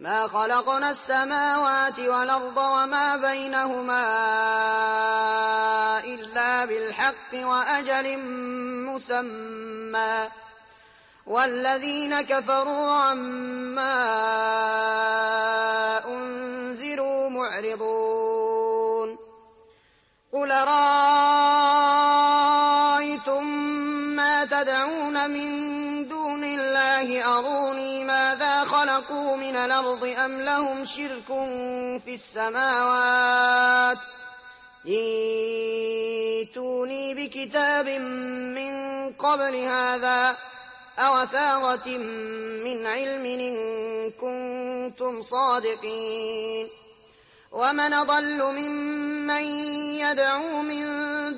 ما خلقنا السماوات والأرض وما بينهما إلا بالحق وأجل مسمى. والذين كفروا عما أنذروا معرضون. قل رأيتم ما تدعون من دون الله أروني ماذا خلقوا من الأرض أم لهم شرك في السماوات؟ ائتوني بكتاب من قبل هذا أو أثارة من علم إن كنتم صادقين. ومن ضل ممن يدعو من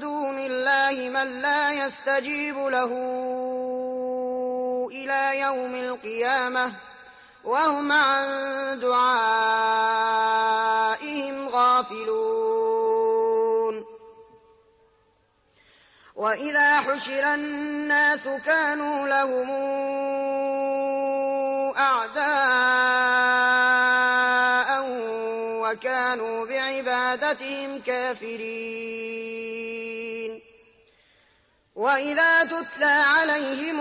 دون الله من لا يستجيب له إلى يوم القيامة. وهم عن دعائهم غافلون. وإذا حشر الناس كانوا لهم أعداء وكانوا بعبادتهم كافرين. وإذا تتلى عليهم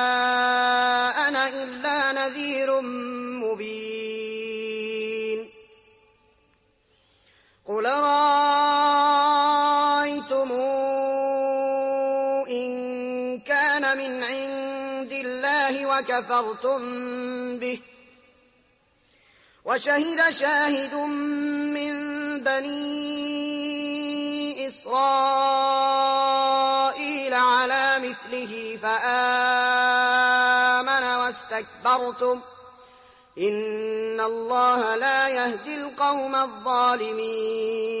وكفرتم به. وشهد شاهد من بني إسرائيل على مثله فآمن واستكبرتم. إن الله لا يهدي القوم الظالمين.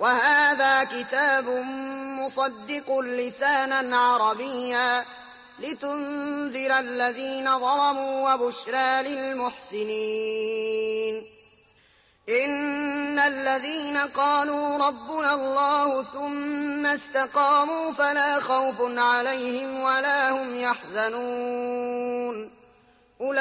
وهذا كتاب مصدق لسانا عربيا لتنذر الذين ظلموا وبشرى للمحسنين. إن الذين قالوا ربنا الله ثم استقاموا فلا خوف عليهم ولا هم يحزنون. أولئك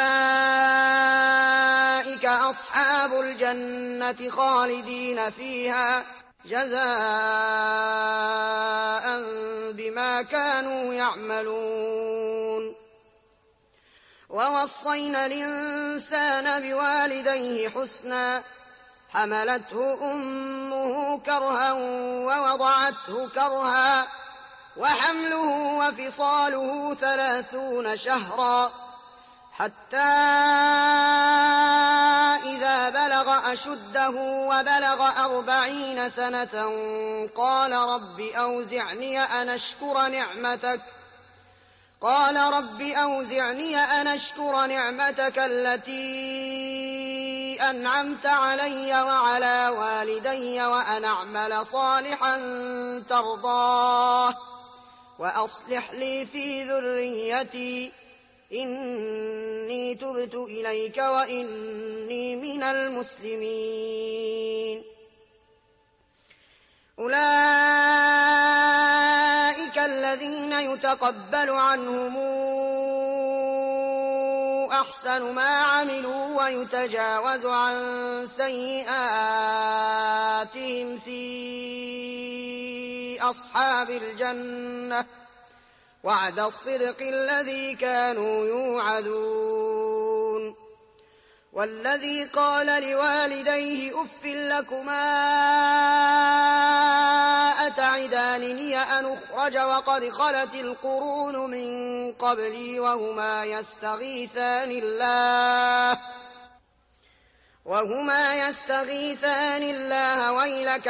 أصحاب الجنة خالدين فيها. جزاء بما كانوا يعملون. ووصينا الإنسان بوالديه حسنا حملته أمه كرها ووضعته كرها وحمله وفصاله ثلاثون شهرا حتى أشده وبلغ أربعين سنة قال رب أوزعني أن أشكر نعمتك قال رب أوزعني أن أشكر نعمتك التي أنعمت علي وعلى والدي وأن أعمل صالحا ترضاه وأصلح لي في ذريتي إني تبت إليك وإني من المسلمين. أولئك الذين يتقبل عنهم أحسن ما عملوا ويتجاوز عن سيئاتهم في أصحاب الجنة. وعد الصدق الذي كانوا يوعدون. والذي قال لوالديه أف لكما أتعدانني أن أخرج وقد خلت القرون من قبلي وهما يستغيثان الله. وهما يستغيثان الله ويلك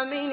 آمن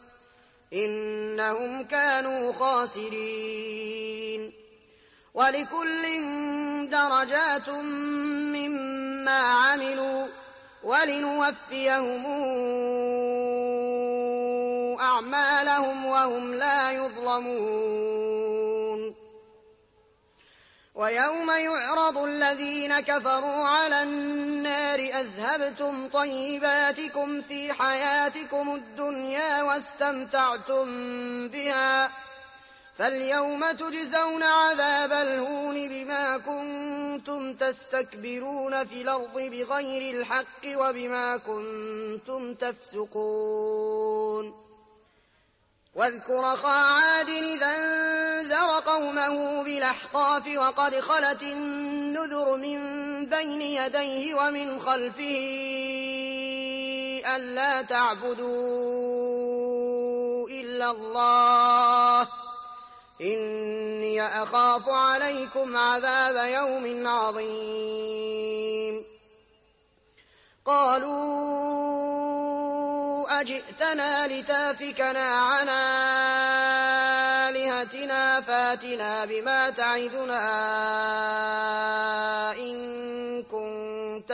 إنهم كانوا خاسرين. ولكل درجات مما عملوا ولنوفيهم أعمالهم وهم لا يظلمون. ويوم يعرض الذين كفروا على النار أذهبتم طيباتكم في حياتكم الدنيا واستمتعتم بها فاليوم تجزون عذاب الهون بما كنتم تستكبرون في الأرض بغير الحق وبما كنتم تفسقون واذكر أخا عاد إذا انذر قومه بالأحقاف وقد خلت النذر من بين يديه ومن خلفه ألا تعبدوا إلا الله. إني أخاف عليكم عذاب يوم عظيم. قالوا أجئتنا لتافكنا عن آلهتنا فاتنا بما تعدنا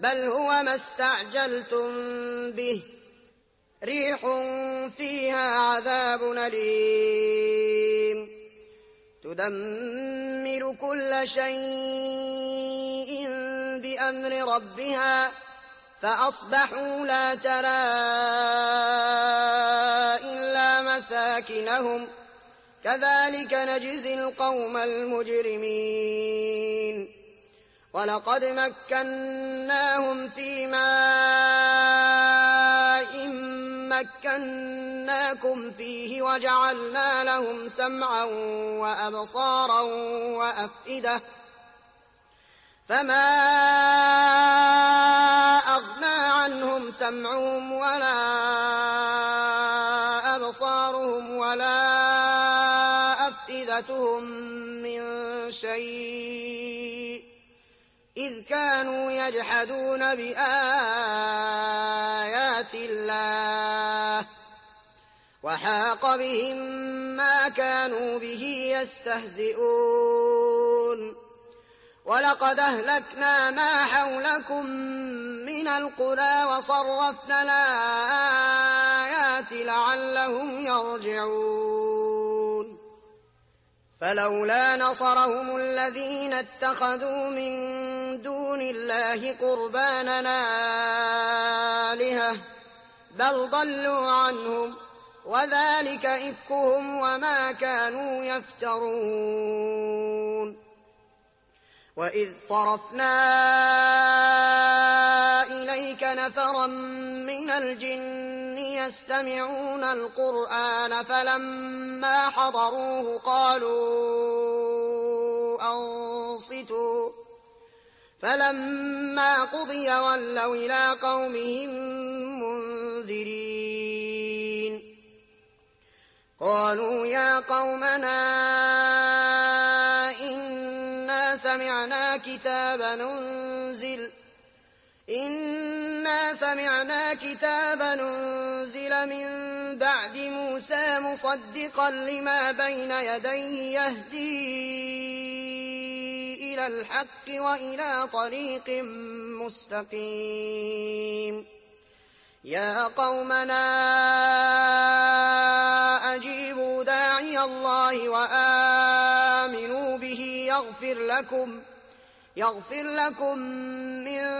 بل هو ما استعجلتم به. ريح فيها عذاب أليم. تدمر كل شيء بأمر ربها فأصبحوا لا ترى إلا مساكنهم. كذلك نجزي القوم المجرمين. ولقد مكناهم في ماء مكناكم فيه وجعلنا لهم سمعا وأبصارا وأفئدة فما أغنى عنهم سمعهم ولا أبصارهم ولا أفئدتهم من شيء إذ كانوا يجحدون بآيات الله وحاق بهم ما كانوا به يستهزئون وَلَقَدْ أَهْلَكْنَا مَا حَوْلَكُم مِّنَ الْقُرَىٰ وَصَرَّفْنَا الْآيَاتِ لَعَلَّهُمْ يَرْجِعُونَ فَلَوْلَا نَصَرَهُمُ الَّذِينَ اتَّخَذُوا مِن دُونِ اللَّهِ قُرْبَانًا آلِهَةً بَلْ ضَلُّوا عَنْهُمْ ۚ وَذَٰلِكَ إِفْكُهُمْ وَمَا كَانُوا يَفْتَرُونَ. وَإِذْ صَرَفْنَا إِلَيْكَ نَفَرًا مِّنَ الْجِنِّ يَسْتَمِعُونَ الْقُرْآنَ فَلَمَّا حَضَرُوهُ قَالُوا أَنصِتُوا ۖ. فَلَمَّا قُضِيَ وَلَّوْا إِلَىٰ قَوْمِهِم مُّنذِرِينَ. قَالُوا يَا قَوْمَنَا سمعنا كتابا سمعنا كتابا أنزل من بعد موسى مصدقا لما بين يديه يهدي إلى الحق وإلى طريق مستقيم. يا قومنا أجيبوا داعي الله وآمنوا به يغفر لكم يغفر لكم من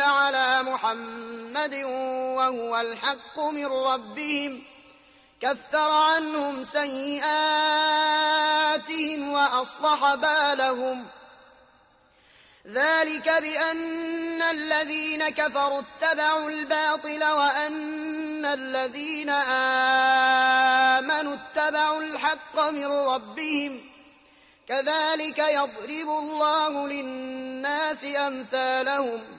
على محمد وهو الحق من ربهم. كفر عنهم سيئاتهم وأصلح بالهم. ذلك بأن الذين كفروا اتبعوا الباطل وأن الذين آمنوا اتبعوا الحق من ربهم. كذلك يضرب الله للناس أمثالهم.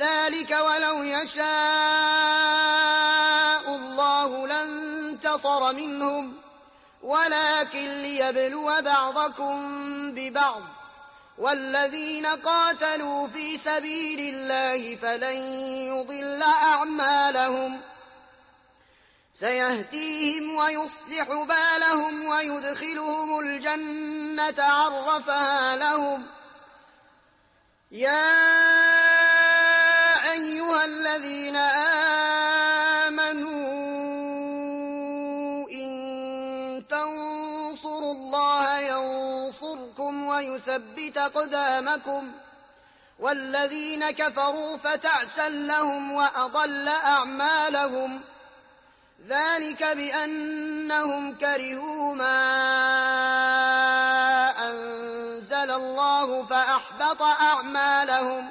ذلك ولو يشاء الله لانتصر منهم ولكن ليبلو بعضكم ببعض والذين قاتلوا في سبيل الله فلن يضل أعمالهم سيهديهم ويصلح بالهم ويدخلهم الجنة عرفها لهم يا الذين آمنوا إن تنصروا الله ينصركم ويثبت قدامكم والذين كفروا فتعسا لهم وأضل أعمالهم ذلك بأنهم كرهوا ما أنزل الله فأحبط أعمالهم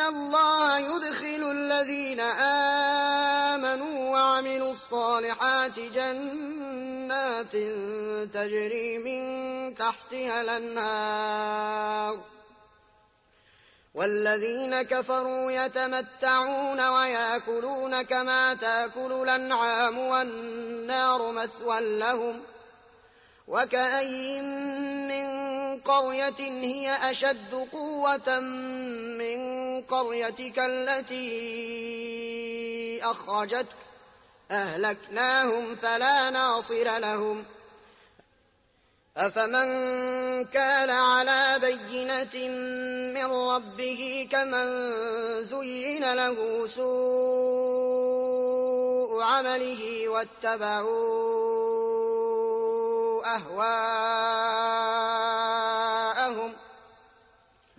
الله يدخل الذين آمنوا وعملوا الصالحات جنات تجري من تحتها الأنهار والذين كفروا يتمتعون وياكلون كما تاكل الأنعام والنار مثوى لهم وكأين من قرية هي أشد قوة قريتك التي أخرجتك أهلكناهم فلا ناصر لهم. أفمن كان على بينة من ربه كمن زين له سوء عمله واتبعوا أهواءهم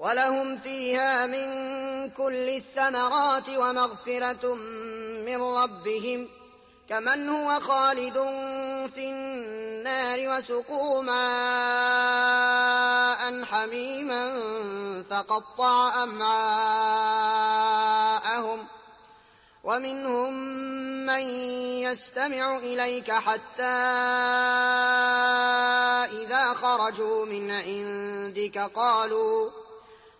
ولهم فيها من كل الثمرات ومغفرة من ربهم كمن هو خالد في النار وسقوا ماء حميما فقطع أمعاءهم ومنهم من يستمع إليك حتى إذا خرجوا من عندك قالوا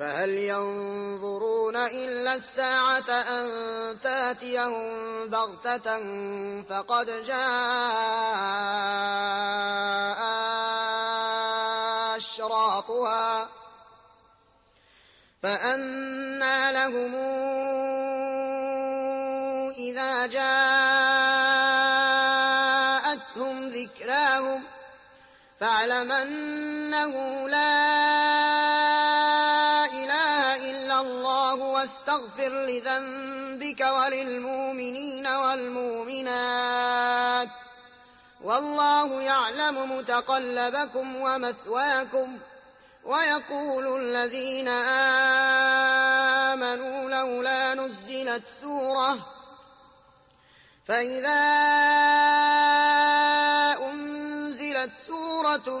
فهل ينظرون إلا الساعة أن تاتيهم بغتة فقد جاء أشراطها فأنى لهم إذا جاءتهم ذكراهم فاعلم أنه لا واستغفر لذنبك وللمؤمنين والمؤمنات. والله يعلم متقلبكم ومثواكم. ويقول الذين آمنوا لولا نزلت سورة. فإذا أنزلت سورة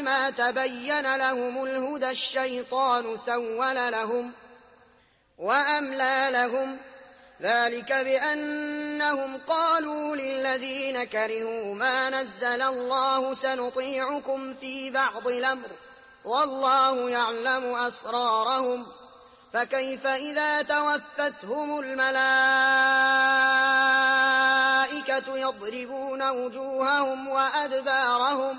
ما تبين لهم الهدى الشيطان سول لهم وأملى لهم ذلك بأنهم قالوا للذين كرهوا ما نزل الله سنطيعكم في بعض الأمر والله يعلم أسرارهم فكيف إذا توفتهم الملائكة يضربون وجوههم وأدبارهم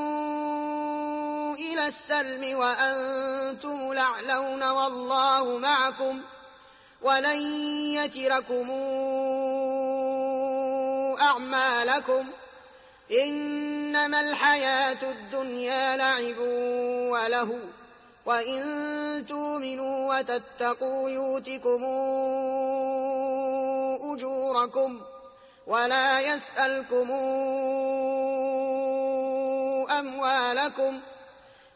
إلى السلم وأنتم لعلون والله معكم ولن يتركم أعمالكم إنما الحياة الدنيا لعب وله وإن تؤمنوا وتتقوا يؤتكم أجوركم ولا يسألكم أموالكم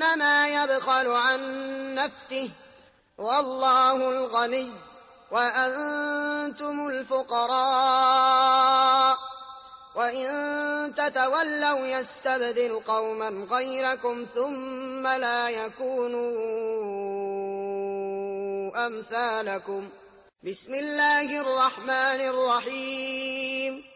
فإنما يبخل عن نفسه. والله الغني وأنتم الفقراء. وإن تتولوا يستبدل قوما غيركم ثم لا يكونوا أمثالكم. بسم الله الرحمن الرحيم.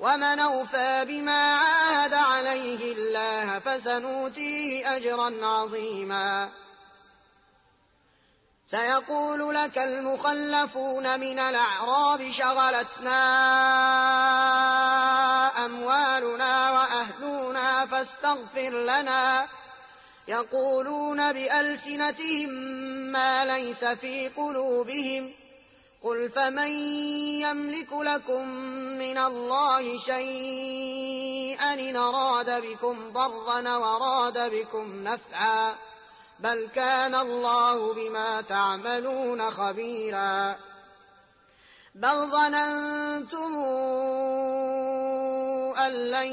ومن أوفى بما عاهد عليه الله فسنؤتيه أجرا عظيما. سيقول لك المخلفون من الأعراب شغلتنا أموالنا وأهلنا فاستغفر لنا. يقولون بألسنتهم ما ليس في قلوبهم. قل فمن يملك لكم من الله شيئا إن أراد بكم ضرا وراد بكم نفعا بل كان الله بما تعملون خبيرا بل ظننتم أن لن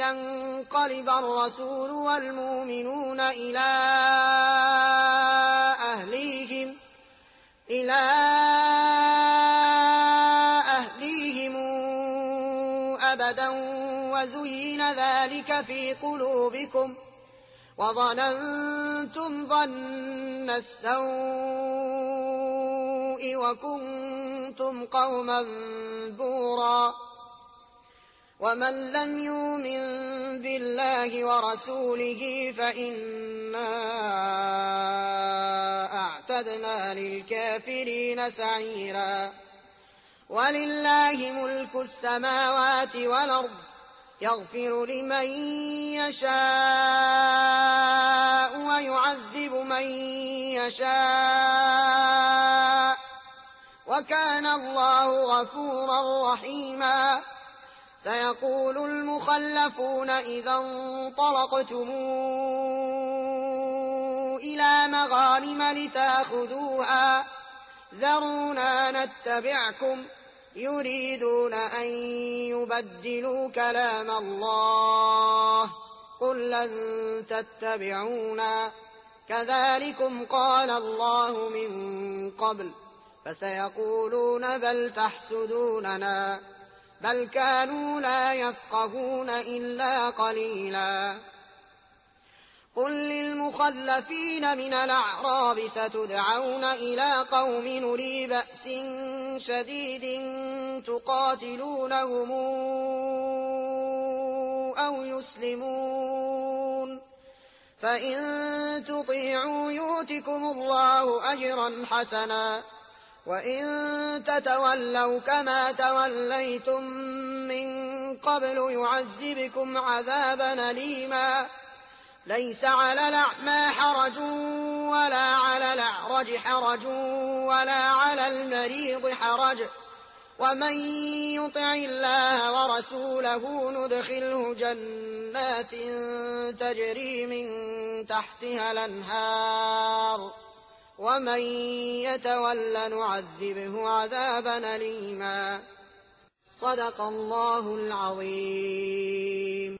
ينقلب الرسول والمؤمنون إلى إلى أهليهم أبدا وزين ذلك في قلوبكم وظننتم ظن السوء وكنتم قوما بورا ومن لم يؤمن بالله ورسوله فإنا أعتدنا للكافرين سعيرا. ولله ملك السماوات والأرض يغفر لمن يشاء ويعذب من يشاء. وكان الله غفورا رحيما. سيقول المخلفون إذا انطلقتم إلى مغانم لتأخذوها. ذرونا نتبعكم. يريدون أن يبدلوا كلام الله. قل لن تتبعونا. كذلكم قال الله من قبل. فسيقولون بل تحسدوننا. بل كانوا لا يفقهون إلا قليلا. قل للمخلفين من الأعراب ستدعون إلى قوم نري بأس شديد تقاتلونهم أو يسلمون فإن تطيعوا يؤتكم الله أجرا حسنا وإن تتولوا كما توليتم من قبل يعذبكم عذابا أليما ليس على الأعمى حرج ولا على الأعرج حرج ولا على المريض حرج. ومن يطع الله ورسوله ندخله جنات تجري من تحتها الأنهار. ومن يتول نعذبه عذابا أليما. صدق الله العظيم.